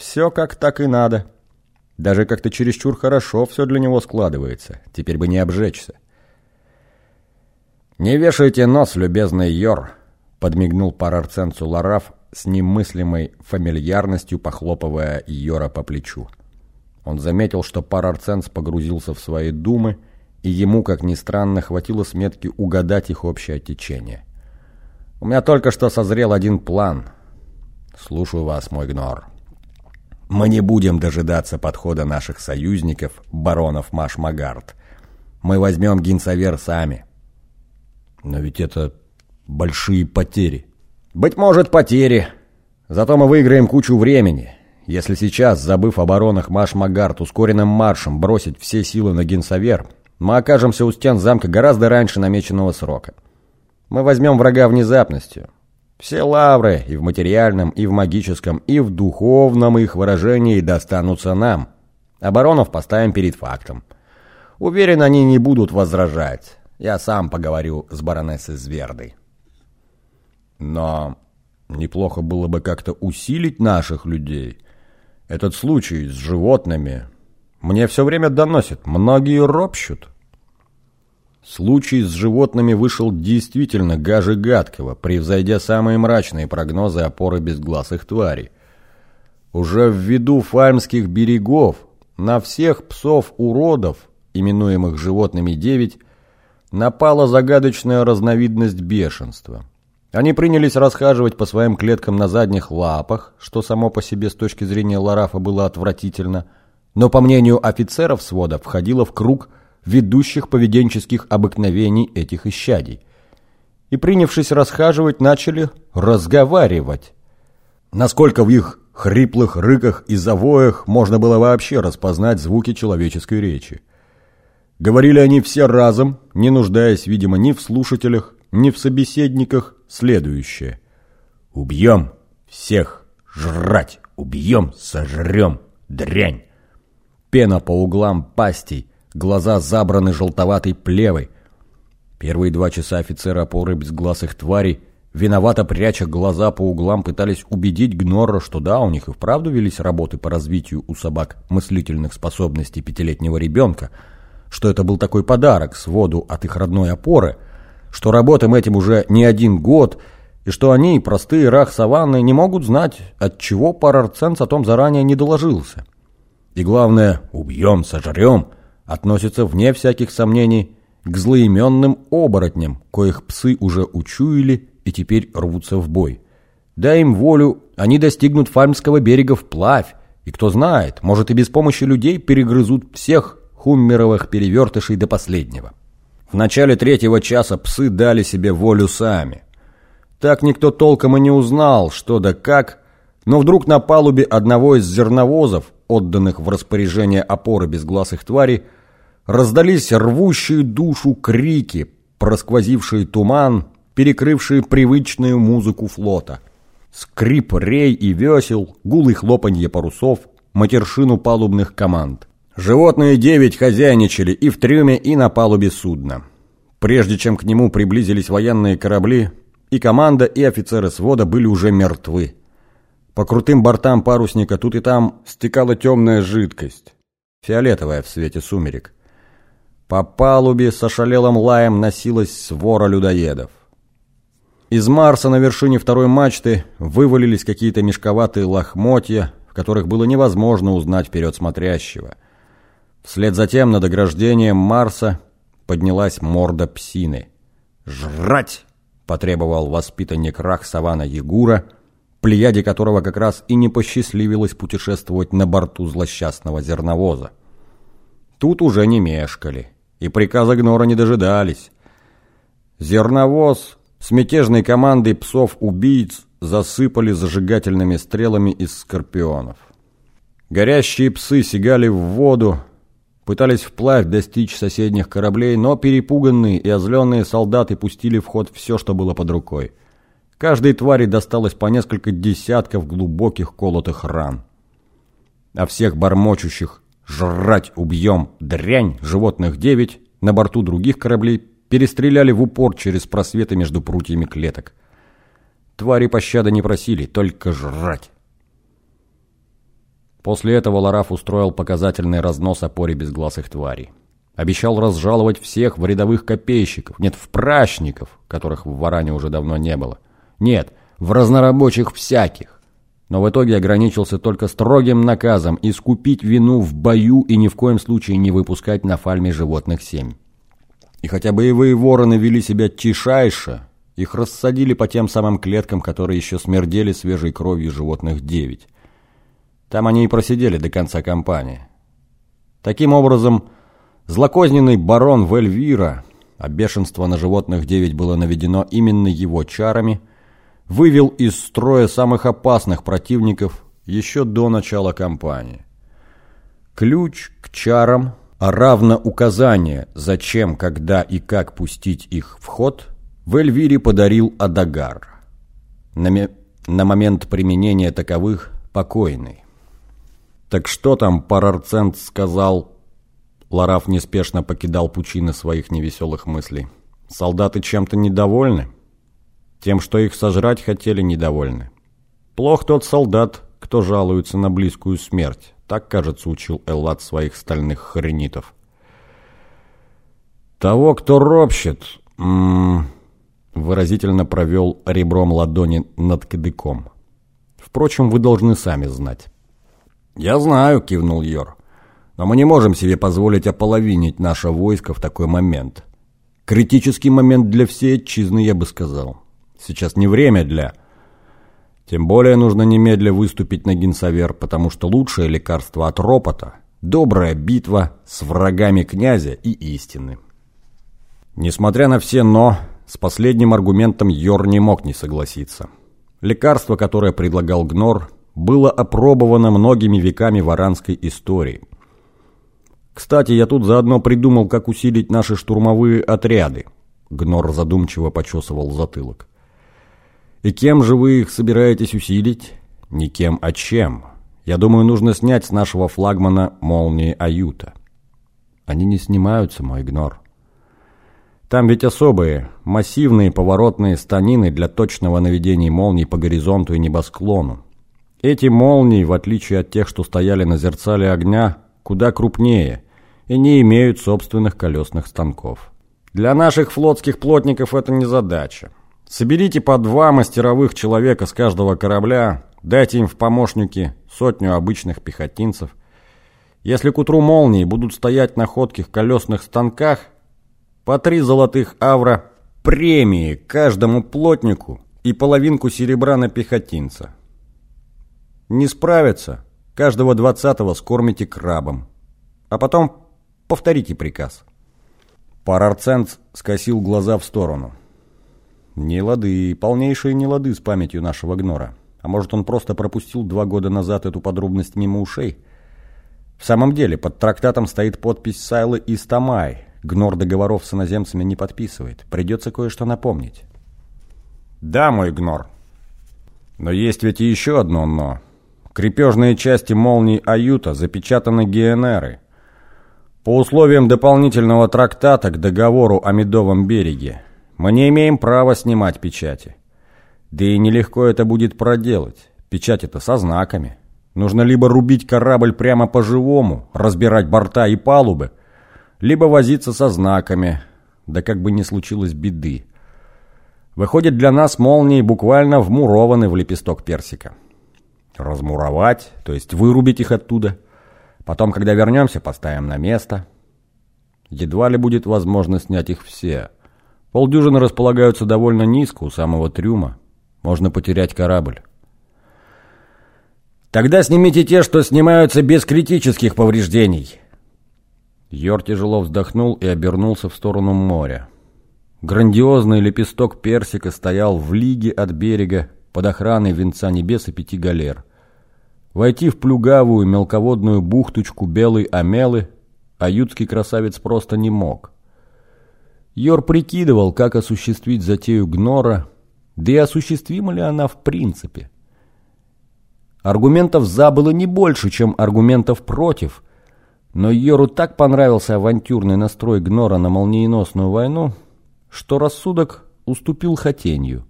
Все как так и надо. Даже как-то чересчур хорошо все для него складывается. Теперь бы не обжечься. «Не вешайте нос, любезный Йор», — подмигнул парарценцу Лараф с немыслимой фамильярностью, похлопывая Йора по плечу. Он заметил, что парарценц погрузился в свои думы, и ему, как ни странно, хватило сметки угадать их общее течение. «У меня только что созрел один план. Слушаю вас, мой гнор». Мы не будем дожидаться подхода наших союзников, баронов Маш-Магард. Мы возьмем Гинсавер сами. Но ведь это большие потери. Быть может, потери. Зато мы выиграем кучу времени. Если сейчас, забыв о баронах Маш-Магард, ускоренным маршем бросить все силы на Гинсавер, мы окажемся у стен замка гораздо раньше намеченного срока. Мы возьмем врага внезапностью. Все лавры и в материальном, и в магическом, и в духовном их выражении достанутся нам. Оборонов поставим перед фактом. Уверен, они не будут возражать. Я сам поговорю с баронессой Звердой. Но неплохо было бы как-то усилить наших людей. Этот случай с животными мне все время доносит. Многие ропщут. Случай с животными вышел действительно гаже гадкого, превзойдя самые мрачные прогнозы опоры безгласых тварей. Уже в виду фальмских берегов на всех псов-уродов, именуемых животными девять, напала загадочная разновидность бешенства. Они принялись расхаживать по своим клеткам на задних лапах, что само по себе с точки зрения Ларафа было отвратительно, но, по мнению офицеров свода, входило в круг – ведущих поведенческих обыкновений этих исчадий. И, принявшись расхаживать, начали разговаривать. Насколько в их хриплых рыках и завоях можно было вообще распознать звуки человеческой речи. Говорили они все разом, не нуждаясь, видимо, ни в слушателях, ни в собеседниках, следующее. «Убьем всех! Жрать! Убьем! Сожрем! Дрянь!» Пена по углам пастей, глаза забраны желтоватой плевой. Первые два часа офицеры опоры безгласых тварей, виновато пряча глаза по углам, пытались убедить Гнорра, что да, у них и вправду велись работы по развитию у собак мыслительных способностей пятилетнего ребенка, что это был такой подарок своду от их родной опоры, что работаем этим уже не один год, и что они, простые рах саванны, не могут знать, от чего парарценц о том заранее не доложился. И главное, убьем, сожрем – относится, вне всяких сомнений, к злоименным оборотням, коих псы уже учуяли и теперь рвутся в бой. Дай им волю, они достигнут Фальмского берега вплавь, и кто знает, может и без помощи людей перегрызут всех хуммеровых перевертышей до последнего. В начале третьего часа псы дали себе волю сами. Так никто толком и не узнал, что да как, но вдруг на палубе одного из зерновозов, отданных в распоряжение опоры безгласых тварей, раздались рвущие душу крики, просквозившие туман, перекрывшие привычную музыку флота. Скрип рей и весел, гул хлопанье парусов, матершину палубных команд. Животные девять хозяйничали и в трюме, и на палубе судна. Прежде чем к нему приблизились военные корабли, и команда, и офицеры свода были уже мертвы. По крутым бортам парусника тут и там стекала темная жидкость, фиолетовая в свете сумерек. По палубе с ошалелым лаем носилась свора людоедов. Из Марса на вершине второй мачты вывалились какие-то мешковатые лохмотья, в которых было невозможно узнать вперед смотрящего. Вслед за тем над ограждением Марса поднялась морда псины. «Жрать!» — потребовал воспитанник Рах Савана Ягура, плеяде которого как раз и не посчастливилось путешествовать на борту злосчастного зерновоза. Тут уже не мешкали и приказа Гнора не дожидались. Зерновоз с мятежной командой псов-убийц засыпали зажигательными стрелами из скорпионов. Горящие псы сигали в воду, пытались вплавь достичь соседних кораблей, но перепуганные и озленные солдаты пустили в ход все, что было под рукой. Каждой твари досталось по несколько десятков глубоких колотых ран. А всех бормочущих жрать убьем, дрянь, животных девять, на борту других кораблей перестреляли в упор через просветы между прутьями клеток. Твари пощады не просили, только жрать. После этого Лараф устроил показательный разнос опоре безгласых тварей. Обещал разжаловать всех в рядовых копейщиков, нет, в прачников, которых в Варане уже давно не было. Нет, в разнорабочих всяких. Но в итоге ограничился только строгим наказом искупить вину в бою и ни в коем случае не выпускать на фальме животных семь. И хотя боевые вороны вели себя тишайше, их рассадили по тем самым клеткам, которые еще смердели свежей кровью животных девять. Там они и просидели до конца кампании. Таким образом, злокозненный барон Вельвира, а бешенство на животных девять было наведено именно его чарами, вывел из строя самых опасных противников еще до начала кампании. Ключ к чарам, а равно указание, зачем, когда и как пустить их в ход, в Эльвире подарил Адагар. На, на момент применения таковых покойный. «Так что там Парарцент сказал?» Лараф неспешно покидал пучины своих невеселых мыслей. «Солдаты чем-то недовольны?» «Тем, что их сожрать хотели, недовольны». «Плох тот солдат, кто жалуется на близкую смерть», так, кажется, учил Эллад своих стальных хренитов. «Того, кто ропщет...» м -м, выразительно провел ребром ладони над кадыком. «Впрочем, вы должны сами знать». «Я знаю», — кивнул Йор. «Но мы не можем себе позволить ополовинить наше войско в такой момент. Критический момент для всей отчизны, я бы сказал. Сейчас не время для...» Тем более нужно немедля выступить на Гинсавер, потому что лучшее лекарство от ропота – добрая битва с врагами князя и истины. Несмотря на все «но», с последним аргументом Йор не мог не согласиться. Лекарство, которое предлагал Гнор, было опробовано многими веками варанской истории. Кстати, я тут заодно придумал, как усилить наши штурмовые отряды. Гнор задумчиво почесывал затылок. И кем же вы их собираетесь усилить? Никем, а чем? Я думаю, нужно снять с нашего флагмана молнии Аюта. Они не снимаются, мой Гнор. Там ведь особые, массивные поворотные станины для точного наведения молний по горизонту и небосклону. Эти молнии, в отличие от тех, что стояли на зерцале огня, куда крупнее и не имеют собственных колесных станков. Для наших флотских плотников это не задача. Соберите по два мастеровых человека с каждого корабля, дайте им в помощники сотню обычных пехотинцев. Если к утру молнии будут стоять на ходких колесных станках, по три золотых авра премии каждому плотнику и половинку серебра на пехотинца. Не справятся, каждого двадцатого скормите крабом. А потом повторите приказ. Парарцент скосил глаза в сторону. Не лады, полнейшие не лады с памятью нашего гнора. А может, он просто пропустил два года назад эту подробность мимо ушей? В самом деле, под трактатом стоит подпись Сайлы и Стамай. Гнор договоров с иноземцами не подписывает. Придется кое-что напомнить. Да, мой Гнор. Но есть ведь и еще одно «но». Крепежные части молний Аюта запечатаны ГНРы. По условиям дополнительного трактата к договору о Медовом береге мы не имеем права снимать печати. Да и нелегко это будет проделать. Печать это со знаками. Нужно либо рубить корабль прямо по-живому, разбирать борта и палубы, либо возиться со знаками, да как бы не случилось беды. Выходит, для нас молнии буквально вмурованы в лепесток персика размуровать, то есть вырубить их оттуда. Потом, когда вернемся, поставим на место. Едва ли будет возможно снять их все. Полдюжины располагаются довольно низко у самого трюма. Можно потерять корабль. Тогда снимите те, что снимаются без критических повреждений. Йор тяжело вздохнул и обернулся в сторону моря. Грандиозный лепесток персика стоял в лиге от берега под охраной венца небес и пяти галер. Войти в плюгавую мелководную бухточку белой Амелы аютский красавец просто не мог. Йор прикидывал, как осуществить затею Гнора, да и осуществима ли она в принципе. Аргументов «за» было не больше, чем аргументов «против», но Йору так понравился авантюрный настрой Гнора на молниеносную войну, что рассудок уступил хотенью.